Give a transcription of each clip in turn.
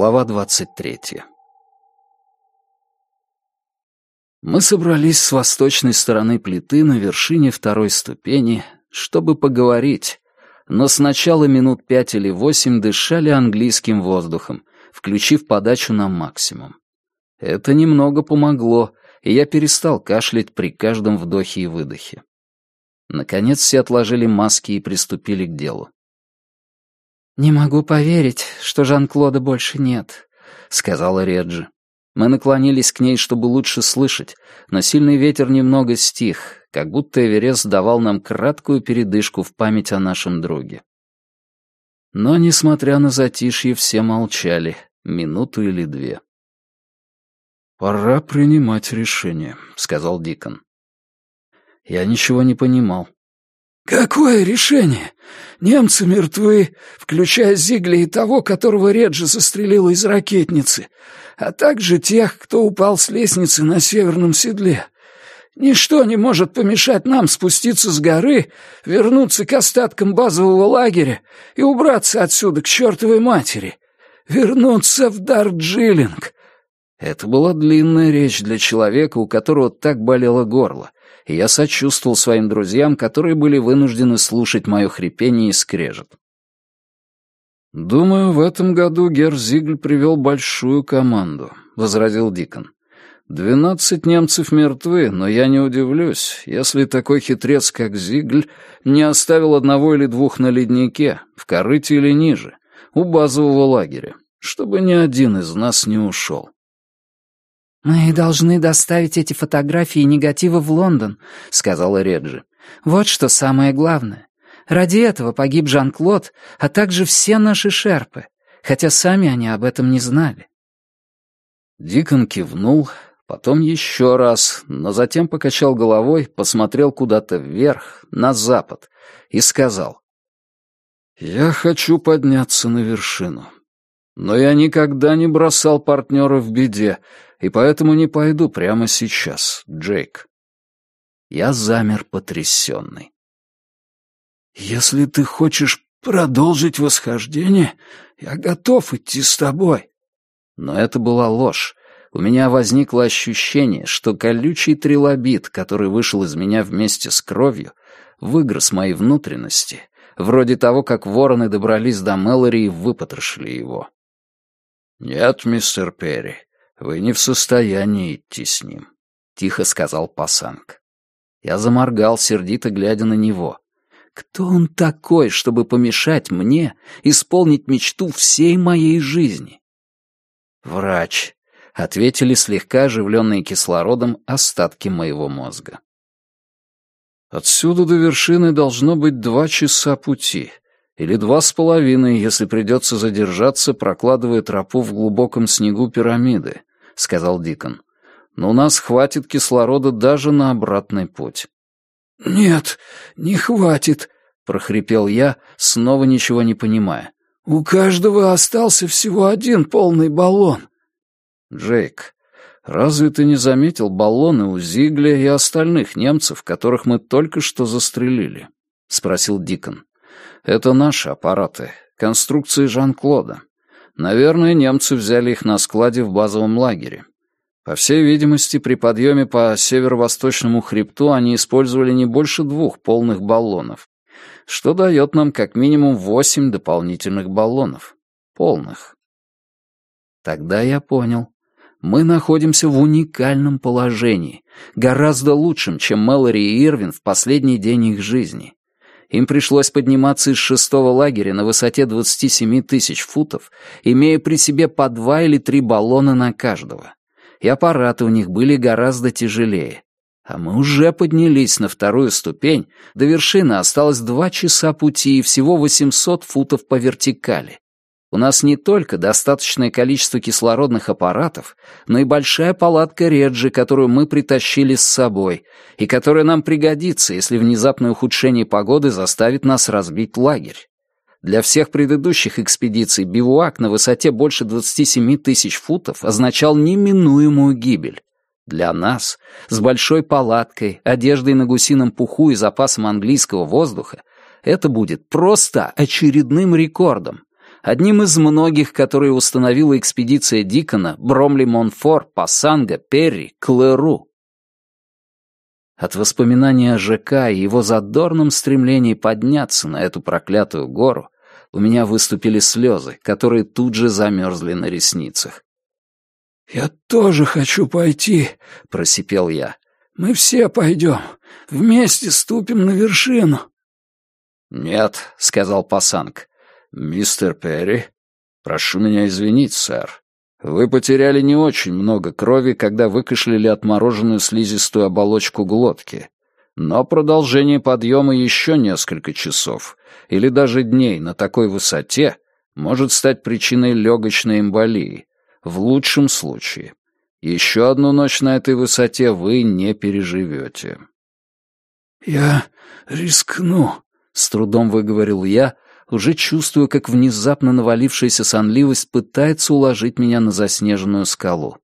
Глава двадцать третья. Мы собрались с восточной стороны плиты на вершине второй ступени, чтобы поговорить, но сначала минут пять или восемь дышали английским воздухом, включив подачу на максимум. Это немного помогло, и я перестал кашлять при каждом вдохе и выдохе. Наконец все отложили маски и приступили к делу. «Не могу поверить, что Жан-Клода больше нет», — сказала Реджи. Мы наклонились к ней, чтобы лучше слышать, но сильный ветер немного стих, как будто Эверест давал нам краткую передышку в память о нашем друге. Но, несмотря на затишье, все молчали, минуту или две. «Пора принимать решение», — сказал Дикон. Я ничего не понимал. «Какое решение? Немцы мертвы, включая Зигля и того, которого Реджи застрелила из ракетницы, а также тех, кто упал с лестницы на северном седле. Ничто не может помешать нам спуститься с горы, вернуться к остаткам базового лагеря и убраться отсюда к чертовой матери. Вернуться в Дарджилинг». Это была длинная речь для человека, у которого так болело горло, и я сочувствовал своим друзьям, которые были вынуждены слушать мое хрипение и скрежет. «Думаю, в этом году Герр Зигль привел большую команду», — возразил Дикон. «Двенадцать немцев мертвы, но я не удивлюсь, если такой хитрец, как Зигль, не оставил одного или двух на леднике, в корыте или ниже, у базового лагеря, чтобы ни один из нас не ушел». «Мы должны доставить эти фотографии и негативы в Лондон», — сказала Реджи. «Вот что самое главное. Ради этого погиб Жан-Клод, а также все наши шерпы, хотя сами они об этом не знали». Дикон кивнул, потом еще раз, но затем покачал головой, посмотрел куда-то вверх, на запад, и сказал. «Я хочу подняться на вершину. Но я никогда не бросал партнера в беде, и поэтому не пойду прямо сейчас, Джейк. Я замер потрясенный. «Если ты хочешь продолжить восхождение, я готов идти с тобой». Но это была ложь. У меня возникло ощущение, что колючий трилобит, который вышел из меня вместе с кровью, выгрыз мои внутренности, вроде того, как вороны добрались до Мэлори и выпотрошили его. «Нет, мистер Перри, «Вы не в состоянии идти с ним», — тихо сказал Пасанг. Я заморгал, сердито глядя на него. «Кто он такой, чтобы помешать мне исполнить мечту всей моей жизни?» «Врач», — ответили слегка оживленные кислородом остатки моего мозга. «Отсюда до вершины должно быть два часа пути», или два с половиной, если придется задержаться, прокладывая тропу в глубоком снегу пирамиды, сказал Дикон. «Но у нас хватит кислорода даже на обратный путь». «Нет, не хватит», — прохрипел я, снова ничего не понимая. «У каждого остался всего один полный баллон». «Джейк, разве ты не заметил баллоны у Зигля и остальных немцев, которых мы только что застрелили?» — спросил Дикон. «Это наши аппараты, конструкции Жан-Клода. Наверное, немцы взяли их на складе в базовом лагере. По всей видимости, при подъеме по северо-восточному хребту они использовали не больше двух полных баллонов, что дает нам как минимум восемь дополнительных баллонов. Полных. Тогда я понял. Мы находимся в уникальном положении, гораздо лучшем, чем Мэлори и Ирвин в последний день их жизни. Им пришлось подниматься из шестого лагеря на высоте 27 тысяч футов, имея при себе по два или три баллона на каждого. И аппараты у них были гораздо тяжелее. А мы уже поднялись на вторую ступень, до вершины осталось два часа пути и всего 800 футов по вертикали. У нас не только достаточное количество кислородных аппаратов, но и большая палатка Реджи, которую мы притащили с собой, и которая нам пригодится, если внезапное ухудшение погоды заставит нас разбить лагерь. Для всех предыдущих экспедиций бивуак на высоте больше 27 тысяч футов означал неминуемую гибель. Для нас, с большой палаткой, одеждой на гусином пуху и запасом английского воздуха, это будет просто очередным рекордом. Одним из многих, которые установила экспедиция Дикона, Бромли Монфор, Пассанга, Перри, Клэру. От воспоминания о ЖК и его задорном стремлении подняться на эту проклятую гору у меня выступили слезы, которые тут же замерзли на ресницах. «Я тоже хочу пойти», — просипел я. «Мы все пойдем. Вместе ступим на вершину». «Нет», — сказал Пасанг. «Мистер Перри, прошу меня извинить, сэр. Вы потеряли не очень много крови, когда выкашляли отмороженную слизистую оболочку глотки. Но продолжение подъема еще несколько часов или даже дней на такой высоте может стать причиной легочной эмболии. В лучшем случае. Еще одну ночь на этой высоте вы не переживете. «Я рискну», — с трудом выговорил я, уже чувствую, как внезапно навалившаяся сонливость пытается уложить меня на заснеженную скалу.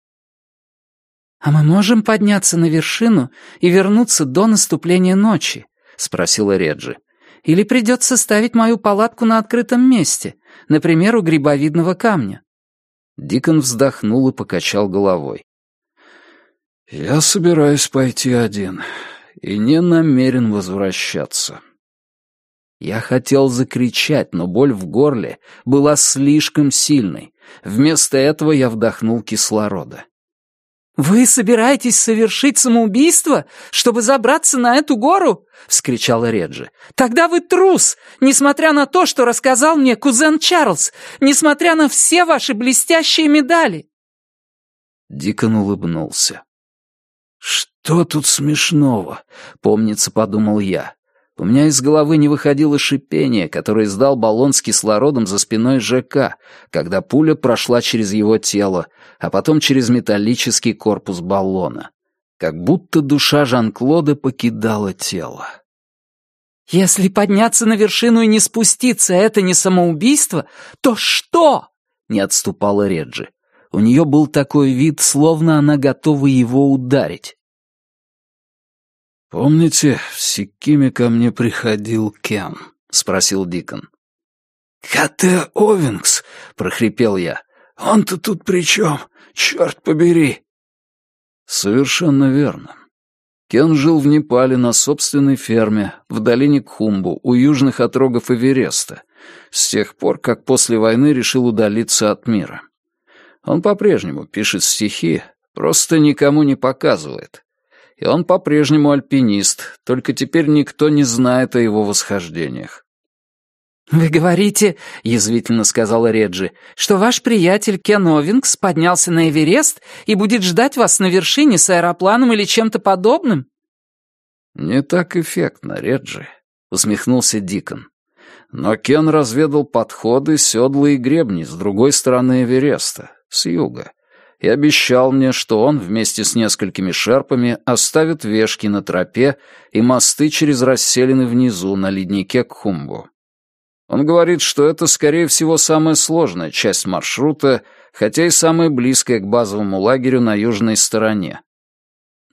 «А мы можем подняться на вершину и вернуться до наступления ночи?» — спросила Реджи. «Или придется ставить мою палатку на открытом месте, например, у грибовидного камня?» Дикон вздохнул и покачал головой. «Я собираюсь пойти один и не намерен возвращаться. Я хотел закричать, но боль в горле была слишком сильной. Вместо этого я вдохнул кислорода. «Вы собираетесь совершить самоубийство, чтобы забраться на эту гору?» — вскричала Реджи. «Тогда вы трус, несмотря на то, что рассказал мне кузен Чарльз, несмотря на все ваши блестящие медали». Дикон улыбнулся. «Что тут смешного?» — помнится, подумал я. У меня из головы не выходило шипение, которое издал баллон с кислородом за спиной ЖК, когда пуля прошла через его тело, а потом через металлический корпус баллона. Как будто душа Жан-Клода покидала тело. «Если подняться на вершину и не спуститься — это не самоубийство, то что?» — не отступала Реджи. У нее был такой вид, словно она готова его ударить. «Помните, в Сикиме ко мне приходил Кен?» — спросил Дикон. «К.Т. Овингс!» — прохрипел я. «Он-то тут при чем? Черт побери!» «Совершенно верно. Кен жил в Непале на собственной ферме, в долине Кхумбу, у южных отрогов Эвереста, с тех пор, как после войны решил удалиться от мира. Он по-прежнему пишет стихи, просто никому не показывает и он по-прежнему альпинист, только теперь никто не знает о его восхождениях. «Вы говорите, — язвительно сказала Реджи, — что ваш приятель Кен Овингс поднялся на Эверест и будет ждать вас на вершине с аэропланом или чем-то подобным?» «Не так эффектно, Реджи», — усмехнулся Дикон. «Но Кен разведал подходы, седла и гребни с другой стороны Эвереста, с юга и обещал мне, что он вместе с несколькими шерпами оставит вешки на тропе и мосты через расселены внизу на леднике Кхумбу. Он говорит, что это, скорее всего, самая сложная часть маршрута, хотя и самая близкая к базовому лагерю на южной стороне.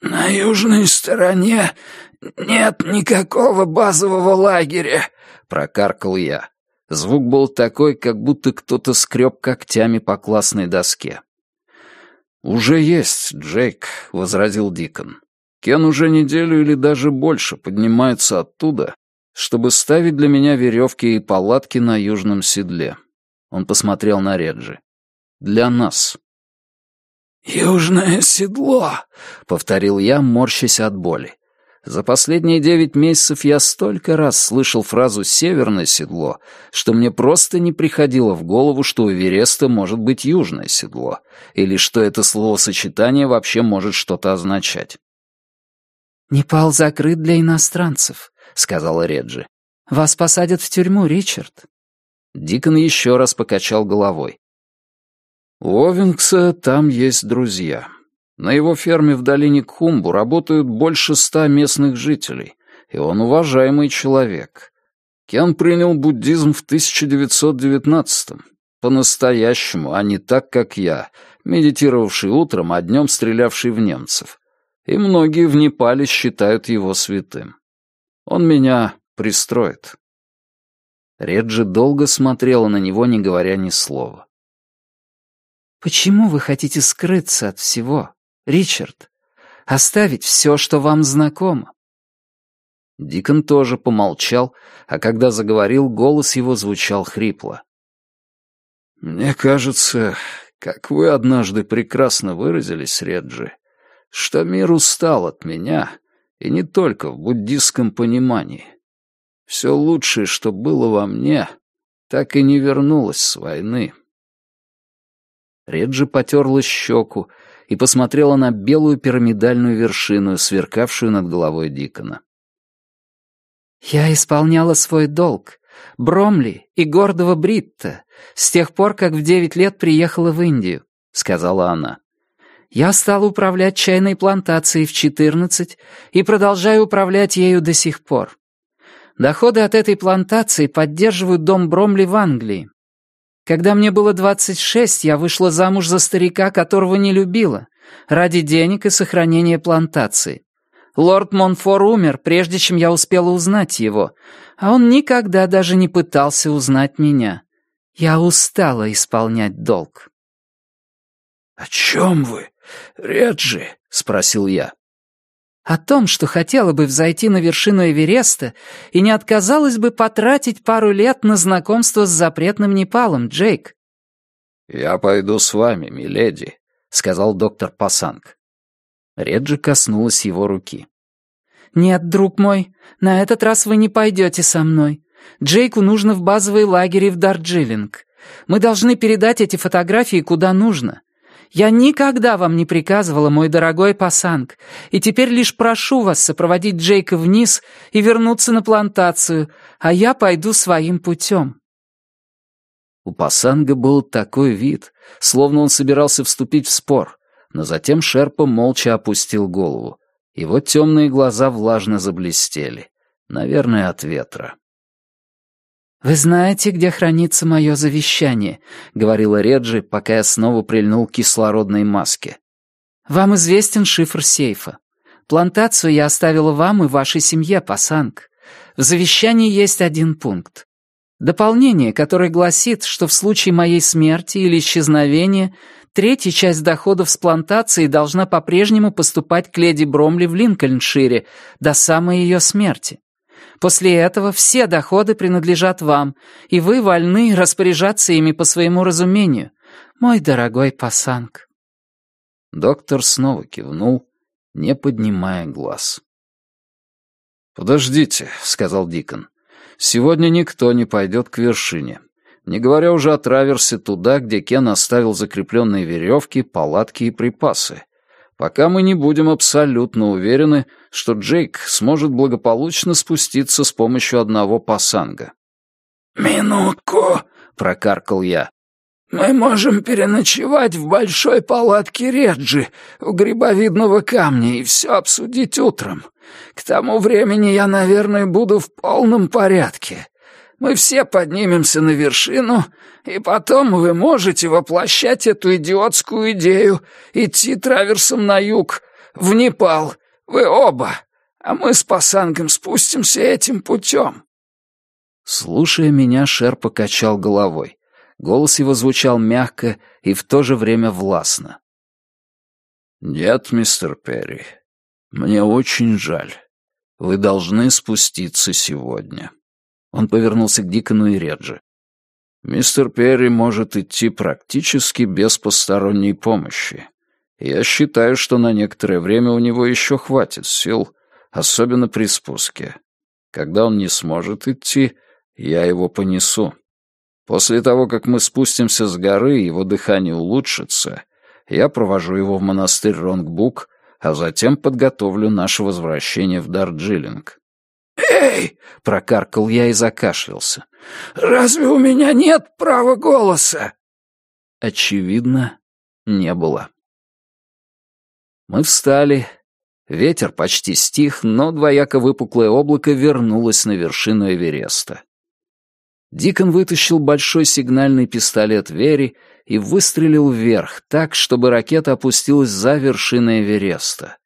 «На южной стороне нет никакого базового лагеря», — прокаркал я. Звук был такой, как будто кто-то скреб когтями по классной доске. «Уже есть, Джейк», — возразил Дикон. «Кен уже неделю или даже больше поднимается оттуда, чтобы ставить для меня веревки и палатки на южном седле». Он посмотрел на Реджи. «Для нас». «Южное седло», — повторил я, морщась от боли. За последние девять месяцев я столько раз слышал фразу «северное седло», что мне просто не приходило в голову, что у Вереста может быть южное седло, или что это словосочетание вообще может что-то означать. «Непал закрыт для иностранцев», — сказала Реджи. «Вас посадят в тюрьму, Ричард». Дикон еще раз покачал головой. У Овингса там есть друзья. На его ферме в долине Кхумбу работают больше ста местных жителей, и он уважаемый человек. Кен принял буддизм в 1919-м. По-настоящему, а не так, как я, медитировавший утром, а днем стрелявший в немцев. И многие в Непале считают его святым. Он меня пристроит. Реджи долго смотрела на него, не говоря ни слова. «Почему вы хотите скрыться от всего, Ричард? Оставить все, что вам знакомо?» Дикон тоже помолчал, а когда заговорил, голос его звучал хрипло. «Мне кажется, как вы однажды прекрасно выразились, Реджи, что мир устал от меня, и не только в буддистском понимании. Все лучшее, что было во мне, так и не вернулось с войны. Реджи потерла щеку и посмотрела на белую пирамидальную вершину, сверкавшую над головой Дикона. «Я исполняла свой долг, Бромли и гордого Бритта, с тех пор, как в девять лет приехала в Индию», — сказала она. «Я стала управлять чайной плантацией в четырнадцать и продолжаю управлять ею до сих пор. Доходы от этой плантации поддерживают дом Бромли в Англии, когда мне было 26, я вышла замуж за старика, которого не любила, ради денег и сохранения плантации. Лорд Монфор умер, прежде чем я успела узнать его, а он никогда даже не пытался узнать меня. Я устала исполнять долг. «О чем вы, Реджи?» — спросил я о том, что хотела бы взойти на вершину Эвереста и не отказалась бы потратить пару лет на знакомство с запретным Непалом, Джейк. «Я пойду с вами, миледи», — сказал доктор Пасанг. Реджи коснулась его руки. «Нет, друг мой, на этот раз вы не пойдете со мной. Джейку нужно в базовый лагерь в Дарджилинг. Мы должны передать эти фотографии куда нужно. Я никогда вам не приказывала, мой дорогой Пасанг, и теперь лишь прошу вас сопроводить Джейка вниз и вернуться на плантацию, а я пойду своим путем». У Пасанга был такой вид, словно он собирался вступить в спор, но затем Шерпа молча опустил голову. Его темные глаза влажно заблестели, наверное, от ветра. «Вы знаете, где хранится мое завещание», — говорила Реджи, пока я снова прильнул к кислородной маске. «Вам известен шифр сейфа. Плантацию я оставила вам и вашей семье, Пасанг. В завещании есть один пункт. Дополнение, которое гласит, что в случае моей смерти или исчезновения третья часть доходов с плантации должна по-прежнему поступать к леди Бромли в Линкольншире до самой ее смерти. После этого все доходы принадлежат вам, и вы вольны распоряжаться ими по своему разумению, мой дорогой Пасанг». Доктор снова кивнул, не поднимая глаз. «Подождите», — сказал Дикон. «Сегодня никто не пойдет к вершине, не говоря уже о траверсе туда, где Кен оставил закрепленные веревки, палатки и припасы пока мы не будем абсолютно уверены, что Джейк сможет благополучно спуститься с помощью одного пасанга. «Минутку», — прокаркал я. «Мы можем переночевать в большой палатке Реджи у грибовидного камня и все обсудить утром. К тому времени я, наверное, буду в полном порядке. Мы все поднимемся на вершину, и потом вы можете воплощать эту идиотскую идею, идти траверсом на юг, в Непал. Вы оба, а мы с Пасангом спустимся этим путем». Слушая меня, Шер покачал головой. Голос его звучал мягко и в то же время властно. «Нет, мистер Перри, мне очень жаль. Вы должны спуститься сегодня». Он повернулся к Дикону и Реджи. «Мистер Перри может идти практически без посторонней помощи. Я считаю, что на некоторое время у него еще хватит сил, особенно при спуске. Когда он не сможет идти, я его понесу. После того, как мы спустимся с горы его дыхание улучшится, я провожу его в монастырь Ронгбук, а затем подготовлю наше возвращение в Дарджилинг. «Эй!» — прокаркал я и закашлялся. «Разве у меня нет права голоса?» Очевидно, не было. Мы встали. Ветер почти стих, но двояко выпуклое облако вернулось на вершину Эвереста. Дикон вытащил большой сигнальный пистолет Вери и выстрелил вверх, так, чтобы ракета опустилась за вершиной Эвереста.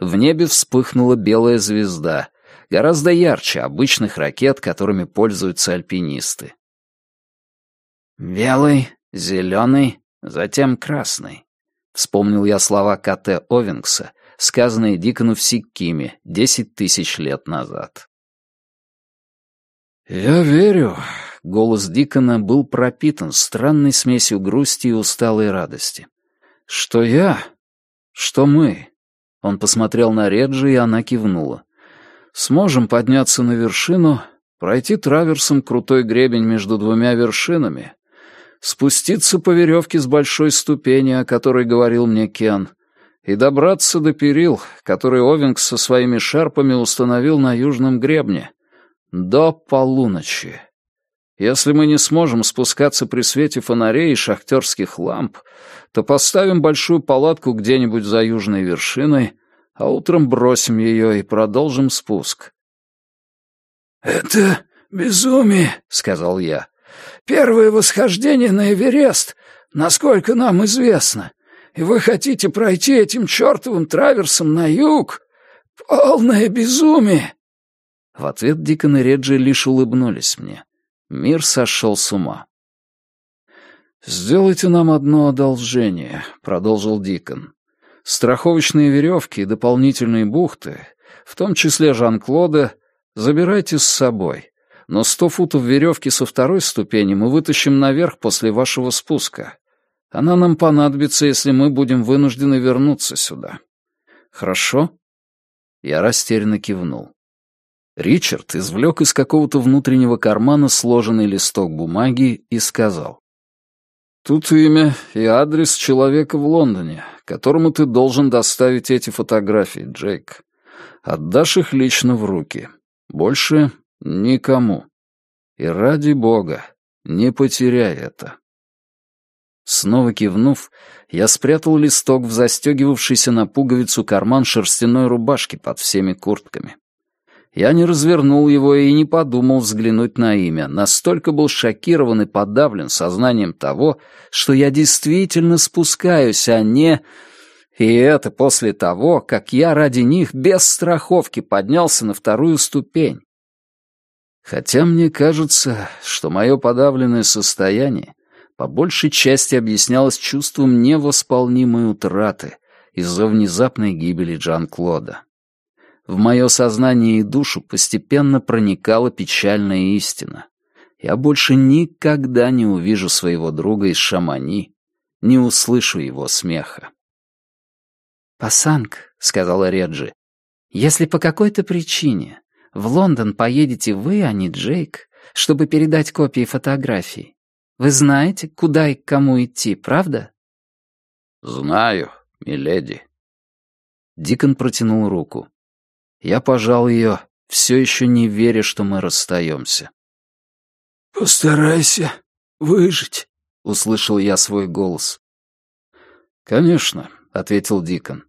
В небе вспыхнула белая звезда, гораздо ярче обычных ракет, которыми пользуются альпинисты. «Белый, зеленый, затем красный», — вспомнил я слова К.Т. Овингса, сказанные Дикону в Сиккиме десять тысяч лет назад. «Я верю», — голос Дикона был пропитан странной смесью грусти и усталой радости. «Что я? Что мы?» Он посмотрел на Реджи, и она кивнула. «Сможем подняться на вершину, пройти траверсом крутой гребень между двумя вершинами, спуститься по веревке с большой ступени, о которой говорил мне Кен, и добраться до перил, которые Овингс со своими шарпами установил на южном гребне, до полуночи. Если мы не сможем спускаться при свете фонарей и шахтерских ламп, то поставим большую палатку где-нибудь за южной вершиной, а утром бросим ее и продолжим спуск. «Это безумие», — сказал я. «Первое восхождение на Эверест, насколько нам известно, и вы хотите пройти этим чертовым траверсом на юг? Полное безумие!» В ответ Дикон и Реджи лишь улыбнулись мне. Мир сошел с ума. «Сделайте нам одно одолжение», — продолжил Дикон. «Страховочные веревки и дополнительные бухты, в том числе Жан-Клода, забирайте с собой, но сто футов веревки со второй ступени мы вытащим наверх после вашего спуска. Она нам понадобится, если мы будем вынуждены вернуться сюда. Хорошо?» Я растерянно кивнул. Ричард извлек из какого-то внутреннего кармана сложенный листок бумаги и сказал. «Тут имя и адрес человека в Лондоне, которому ты должен доставить эти фотографии, Джейк. Отдашь их лично в руки. Больше никому. И ради бога, не потеряй это». Снова кивнув, я спрятал листок в застегивавшийся на пуговицу карман шерстяной рубашки под всеми куртками. Я не развернул его и не подумал взглянуть на имя, настолько был шокирован и подавлен сознанием того, что я действительно спускаюсь, а не... И это после того, как я ради них без страховки поднялся на вторую ступень. Хотя мне кажется, что мое подавленное состояние по большей части объяснялось чувством невосполнимой утраты из-за внезапной гибели Жан-Клода в мое сознание и душу постепенно проникала печальная истина. Я больше никогда не увижу своего друга из Шамани, не услышу его смеха. «Пасанг», — сказала Реджи, — «если по какой-то причине в Лондон поедете вы, а не Джейк, чтобы передать копии фотографий, вы знаете, куда и к кому идти, правда?» «Знаю, миледи». Дикон протянул руку. Я пожал ее, все еще не веря, что мы расстаемся. «Постарайся выжить», — услышал я свой голос. «Конечно», — ответил Дикон.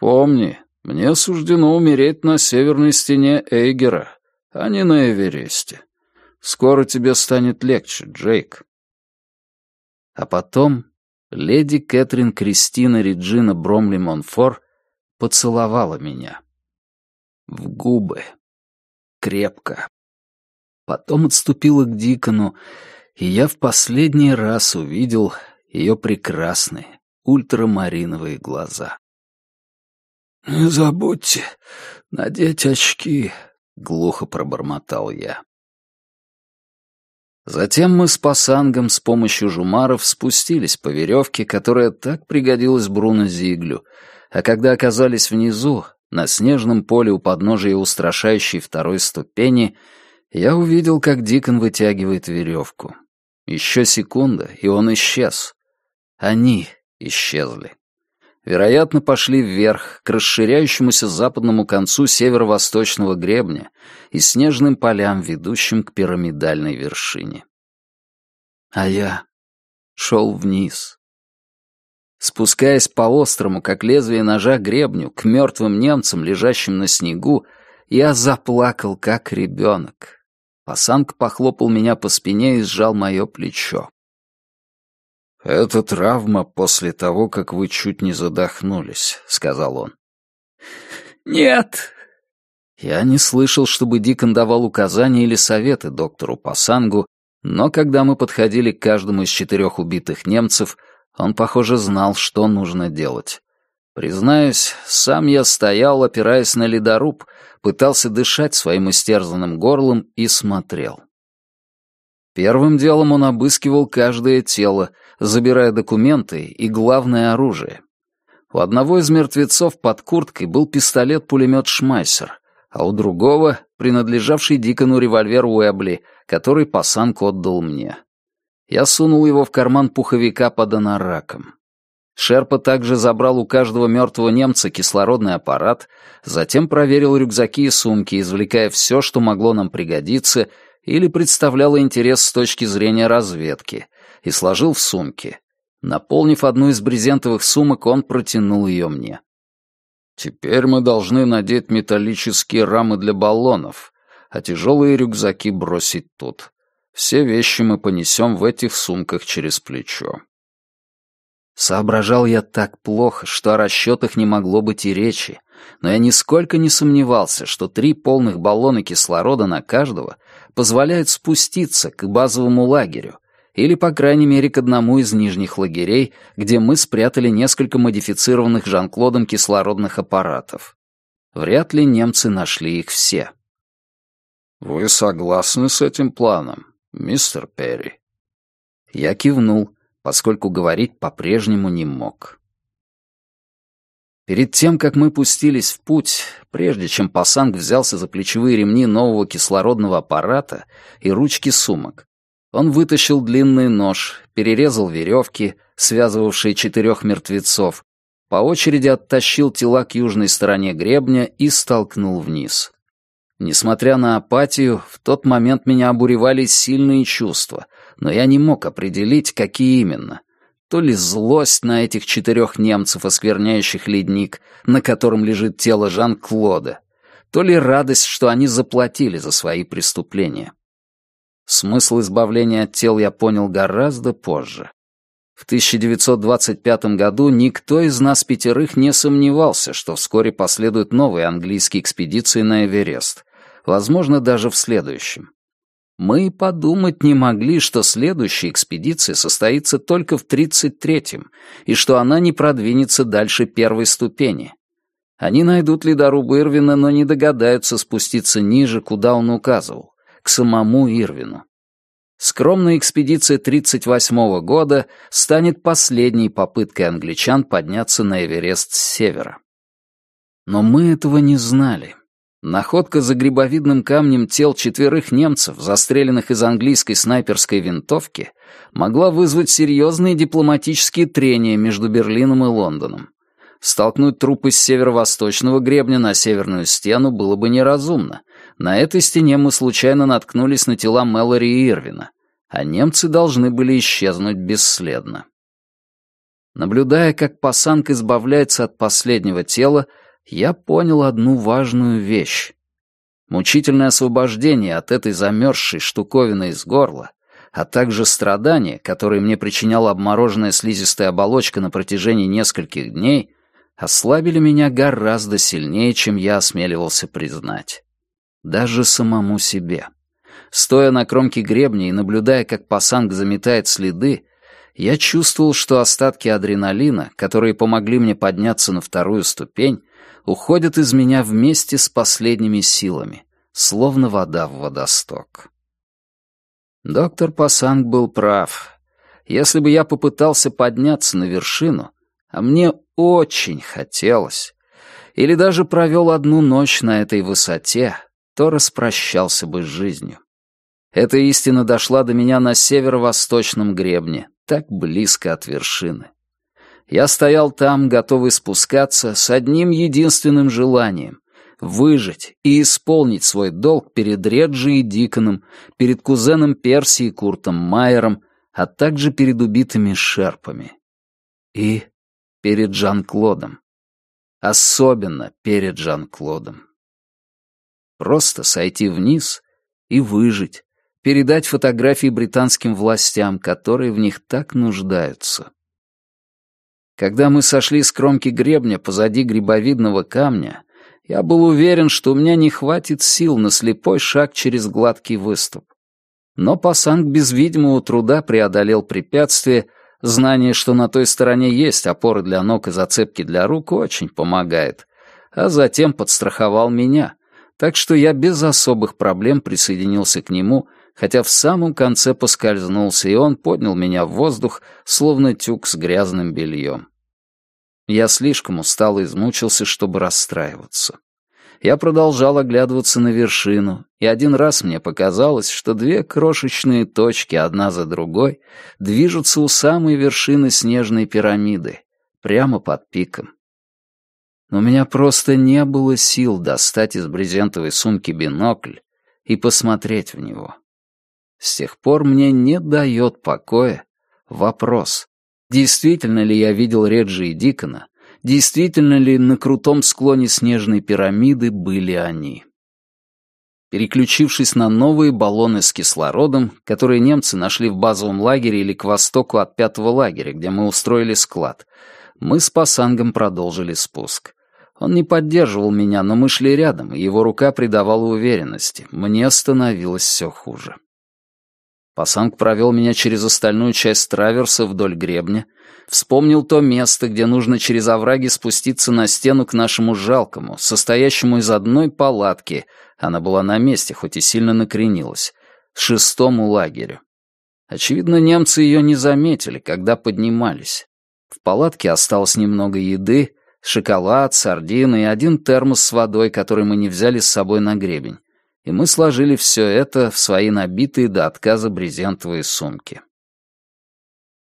«Помни, мне суждено умереть на северной стене Эйгера, а не на Эвересте. Скоро тебе станет легче, Джейк». А потом леди Кэтрин Кристина Реджина Бромли Монфор поцеловала меня в губы. Крепко. Потом отступила к Дикону, и я в последний раз увидел ее прекрасные ультрамариновые глаза. «Не забудьте надеть очки», — глухо пробормотал я. Затем мы с Пасангом с помощью жумаров спустились по веревке, которая так пригодилась Бруно Зиглю, а когда оказались внизу, на снежном поле у подножия устрашающей второй ступени я увидел, как Дикон вытягивает веревку. Еще секунда, и он исчез. Они исчезли. Вероятно, пошли вверх, к расширяющемуся западному концу северо-восточного гребня и снежным полям, ведущим к пирамидальной вершине. А я шел вниз, Спускаясь по острому, как лезвие ножа, гребню, к мертвым немцам, лежащим на снегу, я заплакал, как ребенок. Пасанг похлопал меня по спине и сжал мое плечо. «Это травма после того, как вы чуть не задохнулись», — сказал он. «Нет!» Я не слышал, чтобы Дикон давал указания или советы доктору Пасангу, но когда мы подходили к каждому из четырех убитых немцев, он, похоже, знал, что нужно делать. Признаюсь, сам я стоял, опираясь на ледоруб, пытался дышать своим истерзанным горлом и смотрел. Первым делом он обыскивал каждое тело, забирая документы и главное оружие. У одного из мертвецов под курткой был пистолет-пулемет «Шмайсер», а у другого — принадлежавший Дикону револьвер Уэбли, который Пасанг отдал мне. Я сунул его в карман пуховика под анараком. Шерпа также забрал у каждого мертвого немца кислородный аппарат, затем проверил рюкзаки и сумки, извлекая все, что могло нам пригодиться или представляло интерес с точки зрения разведки, и сложил в сумки. Наполнив одну из брезентовых сумок, он протянул ее мне. Теперь мы должны надеть металлические рамы для баллонов, а тяжелые рюкзаки бросить тут. Все вещи мы понесем в этих сумках через плечо. Соображал я так плохо, что о расчетах не могло быть и речи, но я нисколько не сомневался, что три полных баллона кислорода на каждого позволяют спуститься к базовому лагерю, или, по крайней мере, к одному из нижних лагерей, где мы спрятали несколько модифицированных Жан-Клодом кислородных аппаратов. Вряд ли немцы нашли их все. «Вы согласны с этим планом, мистер Перри?» Я кивнул, поскольку говорить по-прежнему не мог. Перед тем, как мы пустились в путь, прежде чем Пасанг взялся за плечевые ремни нового кислородного аппарата и ручки сумок, он вытащил длинный нож, перерезал веревки, связывавшие четырех мертвецов, по очереди оттащил тела к южной стороне гребня и столкнул вниз. Несмотря на апатию, в тот момент меня обуревали сильные чувства, но я не мог определить, какие именно. То ли злость на этих четырех немцев, оскверняющих ледник, на котором лежит тело Жан-Клода, то ли радость, что они заплатили за свои преступления. Смысл избавления от тел я понял гораздо позже. В 1925 году никто из нас пятерых не сомневался, что вскоре последуют новые английские экспедиции на Эверест, возможно, даже в следующем. Мы подумать не могли, что следующая экспедиция состоится только в 33-м, и что она не продвинется дальше первой ступени. Они найдут ледоруб Ирвина, но не догадаются спуститься ниже, куда он указывал к самому Ирвину. Скромная экспедиция 1938 года станет последней попыткой англичан подняться на Эверест с севера. Но мы этого не знали. Находка за грибовидным камнем тел четверых немцев, застреленных из английской снайперской винтовки, могла вызвать серьезные дипломатические трения между Берлином и Лондоном. Столкнуть трупы с северо-восточного гребня на северную стену было бы неразумно, на этой стене мы случайно наткнулись на тела Мэлори и Ирвина, а немцы должны были исчезнуть бесследно. Наблюдая, как пасанг избавляется от последнего тела, я понял одну важную вещь. Мучительное освобождение от этой замерзшей штуковины из горла, а также страдания, которые мне причиняла обмороженная слизистая оболочка на протяжении нескольких дней, ослабили меня гораздо сильнее, чем я осмеливался признать даже самому себе. Стоя на кромке гребня и наблюдая, как пасанг заметает следы, я чувствовал, что остатки адреналина, которые помогли мне подняться на вторую ступень, уходят из меня вместе с последними силами, словно вода в водосток. Доктор Пасанг был прав. Если бы я попытался подняться на вершину, а мне очень хотелось, или даже провел одну ночь на этой высоте, то распрощался бы с жизнью. Эта истина дошла до меня на северо-восточном гребне, так близко от вершины. Я стоял там, готовый спускаться, с одним единственным желанием — выжить и исполнить свой долг перед Реджи и Диконом, перед кузеном Перси и Куртом Майером, а также перед убитыми шерпами. И перед Жан-Клодом. Особенно перед Жан-Клодом. Просто сойти вниз и выжить, передать фотографии британским властям, которые в них так нуждаются. Когда мы сошли с кромки гребня позади грибовидного камня, Я был уверен, что у меня не хватит сил на слепой шаг через гладкий выступ. Но Пасанг без видимого труда преодолел препятствие, знание, что на той стороне есть опоры для ног и зацепки для рук, очень помогает, а затем подстраховал меня, так что я без особых проблем присоединился к нему, хотя в самом конце поскользнулся, и он поднял меня в воздух, словно тюк с грязным бельем. Я слишком устал и измучился, чтобы расстраиваться. Я продолжал оглядываться на вершину, и один раз мне показалось, что две крошечные точки, одна за другой, движутся у самой вершины снежной пирамиды, прямо под пиком. Но у меня просто не было сил достать из брезентовой сумки бинокль и посмотреть в него. С тех пор мне не дает покоя вопрос, действительно ли я видел Реджи и Дикона, действительно ли на крутом склоне снежной пирамиды были они. Переключившись на новые баллоны с кислородом, которые немцы нашли в базовом лагере или к востоку от пятого лагеря, где мы устроили склад, мы с Пасангом продолжили спуск. Он не поддерживал меня, но мы шли рядом, и его рука придавала уверенности. Мне становилось все хуже. Пасанг провел меня через остальную часть траверса вдоль гребня, вспомнил то место, где нужно через овраги спуститься на стену к нашему жалкому, состоящему из одной палатки, она была на месте, хоть и сильно накренилась, шестому лагерю. Очевидно, немцы ее не заметили, когда поднимались. В палатке осталось немного еды, шоколад, сардины и один термос с водой, который мы не взяли с собой на гребень и мы сложили все это в свои набитые до отказа брезентовые сумки.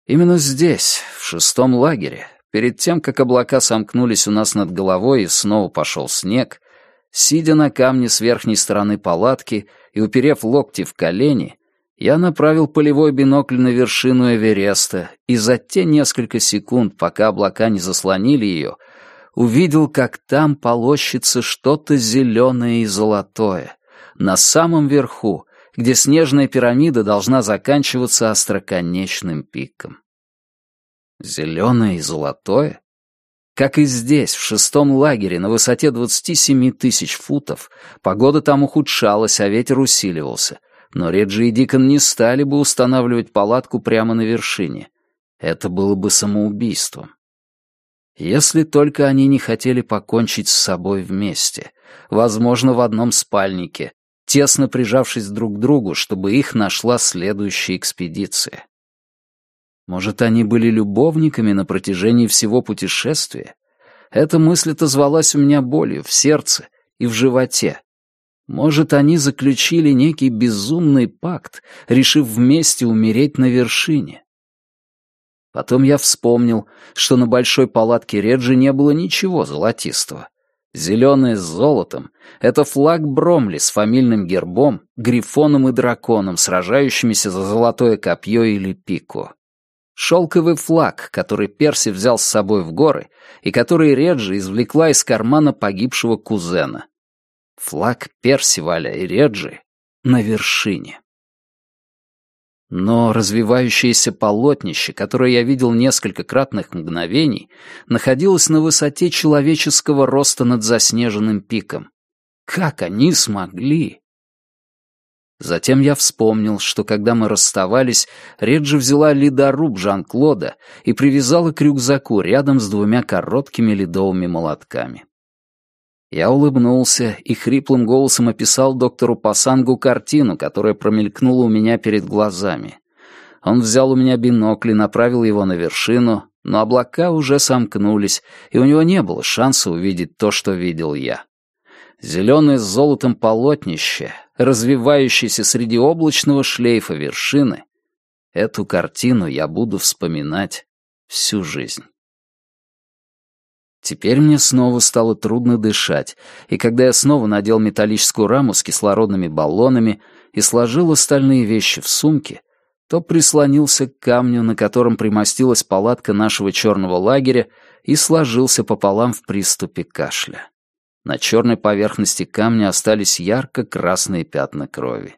Именно здесь, в шестом лагере, перед тем, как облака сомкнулись у нас над головой и снова пошел снег, сидя на камне с верхней стороны палатки и уперев локти в колени, я направил полевой бинокль на вершину Эвереста и за те несколько секунд, пока облака не заслонили ее, увидел, как там полощется что-то зеленое и золотое, на самом верху, где снежная пирамида должна заканчиваться остроконечным пиком. Зеленое и золотое? Как и здесь, в шестом лагере, на высоте 27 тысяч футов, погода там ухудшалась, а ветер усиливался, но Реджи и Дикон не стали бы устанавливать палатку прямо на вершине. Это было бы самоубийством. Если только они не хотели покончить с собой вместе, возможно, в одном спальнике, тесно прижавшись друг к другу, чтобы их нашла следующая экспедиция. Может, они были любовниками на протяжении всего путешествия? Эта мысль отозвалась у меня болью в сердце и в животе. Может, они заключили некий безумный пакт, решив вместе умереть на вершине? Потом я вспомнил, что на большой палатке Реджи не было ничего золотистого. Зеленое с золотом — это флаг Бромли с фамильным гербом, грифоном и драконом, сражающимися за золотое копье или пику. Шелковый флаг, который Перси взял с собой в горы и который Реджи извлекла из кармана погибшего кузена. Флаг Персиваля и Реджи на вершине. Но развивающееся полотнище, которое я видел несколько кратных мгновений, находилось на высоте человеческого роста над заснеженным пиком. Как они смогли? Затем я вспомнил, что когда мы расставались, Реджи взяла ледоруб Жан-Клода и привязала к рюкзаку рядом с двумя короткими ледовыми молотками. Я улыбнулся и хриплым голосом описал доктору Пасангу картину, которая промелькнула у меня перед глазами. Он взял у меня бинокль и направил его на вершину, но облака уже сомкнулись, и у него не было шанса увидеть то, что видел я. Зеленое с золотом полотнище, развивающееся среди облачного шлейфа вершины, эту картину я буду вспоминать всю жизнь. Теперь мне снова стало трудно дышать, и когда я снова надел металлическую раму с кислородными баллонами и сложил остальные вещи в сумке, то прислонился к камню, на котором примостилась палатка нашего черного лагеря, и сложился пополам в приступе кашля. На черной поверхности камня остались ярко-красные пятна крови.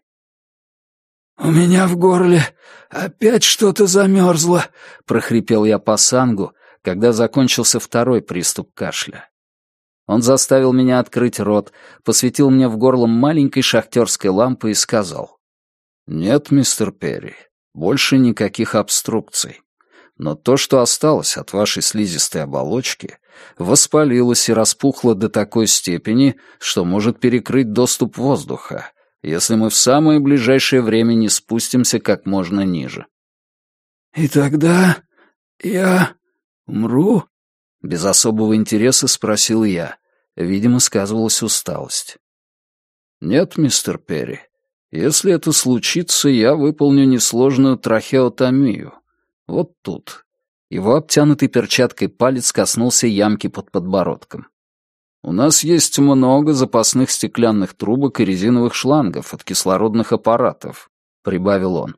«У меня в горле опять что-то замерзло», — прохрипел я по сангу, когда закончился второй приступ кашля. Он заставил меня открыть рот, посветил мне в горло маленькой шахтерской лампой и сказал. «Нет, мистер Перри, больше никаких обструкций. Но то, что осталось от вашей слизистой оболочки, воспалилось и распухло до такой степени, что может перекрыть доступ воздуха, если мы в самое ближайшее время не спустимся как можно ниже. «И тогда я умру?» Без особого интереса спросил я. Видимо, сказывалась усталость. «Нет, мистер Перри. Если это случится, я выполню несложную трахеотомию. Вот тут». Его обтянутый перчаткой палец коснулся ямки под подбородком. У нас есть много запасных стеклянных трубок и резиновых шлангов от кислородных аппаратов», — прибавил он.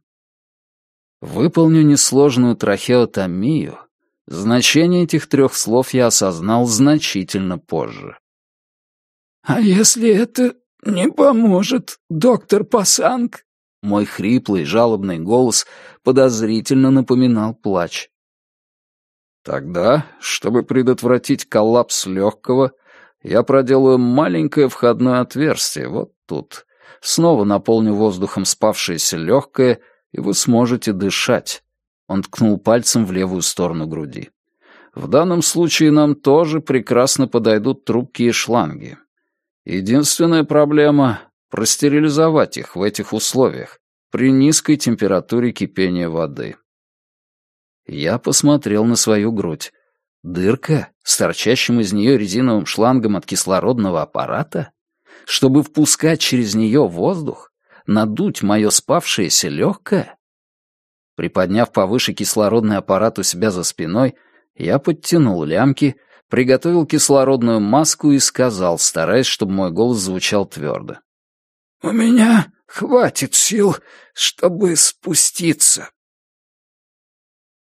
Выполню несложную трахеотомию. Значение этих трех слов я осознал значительно позже. «А если это не поможет, доктор Пасанг?» Мой хриплый, жалобный голос подозрительно напоминал плач. «Тогда, чтобы предотвратить коллапс легкого, я проделаю маленькое входное отверстие вот тут. Снова наполню воздухом спавшееся легкое, и вы сможете дышать. Он ткнул пальцем в левую сторону груди. В данном случае нам тоже прекрасно подойдут трубки и шланги. Единственная проблема — простерилизовать их в этих условиях при низкой температуре кипения воды. Я посмотрел на свою грудь. Дырка с торчащим из нее резиновым шлангом от кислородного аппарата? Чтобы впускать через нее воздух? Надуть мое спавшееся легкое? Приподняв повыше кислородный аппарат у себя за спиной, я подтянул лямки, приготовил кислородную маску и сказал, стараясь, чтобы мой голос звучал твердо. «У меня хватит сил, чтобы спуститься.